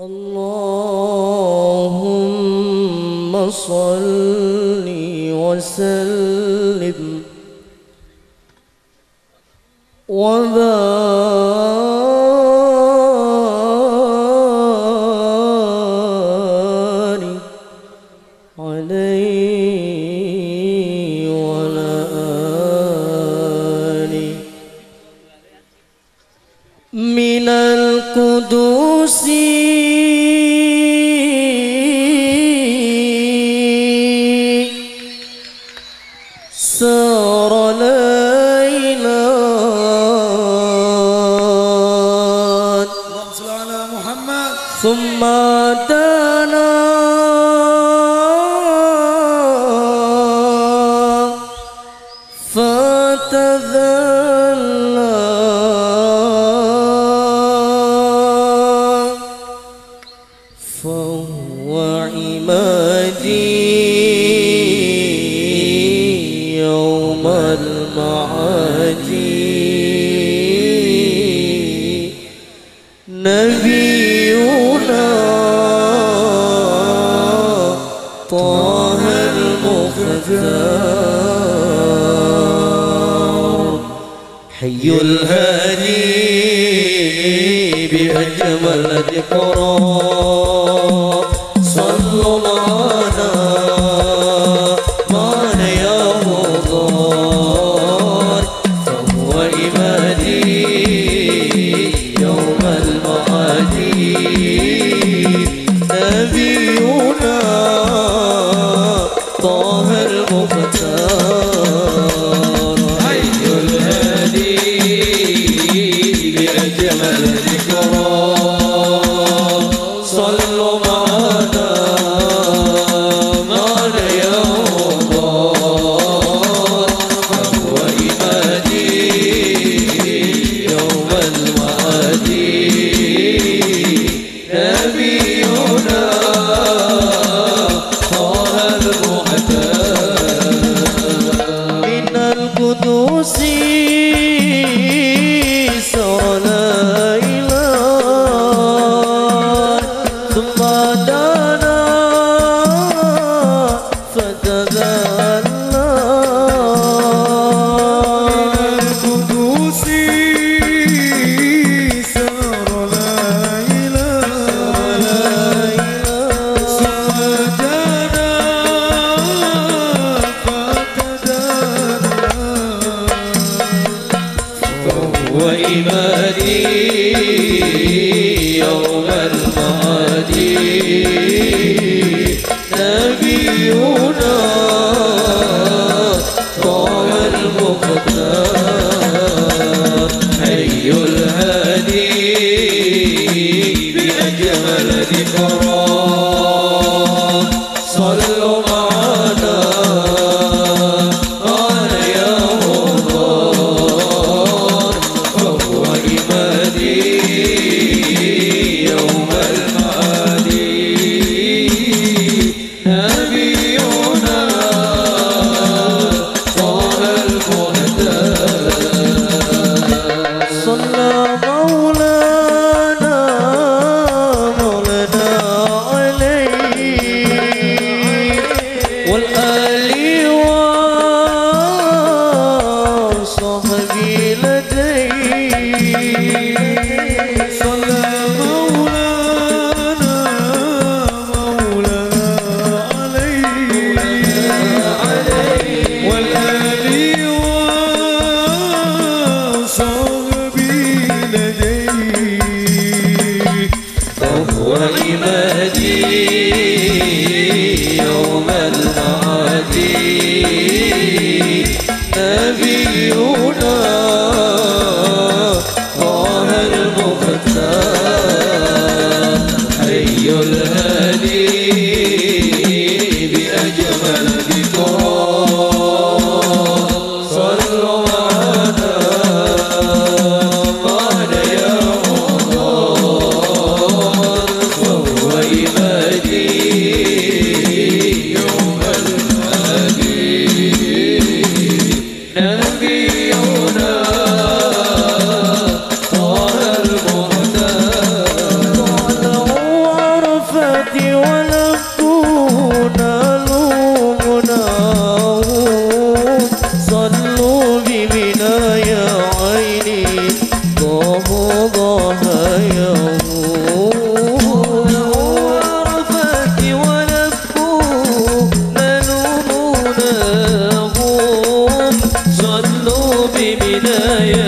اللهم صل وسلم وبارك ثم دنا فتذلى فهو عمادي يوم المعادي. نبي الهادي بأجمل ذكرى. والآن يوم المعادي نبينا طه المختار ولايه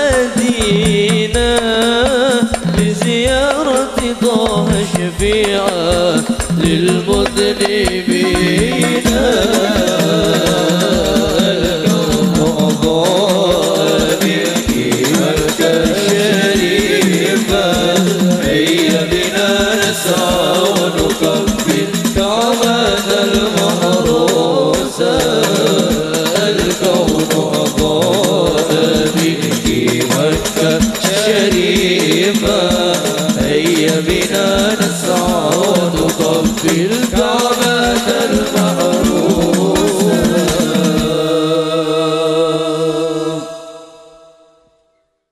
المدينة لزيارة طه شفيعة للمذنبين. شريفة هيا بنا نسمع.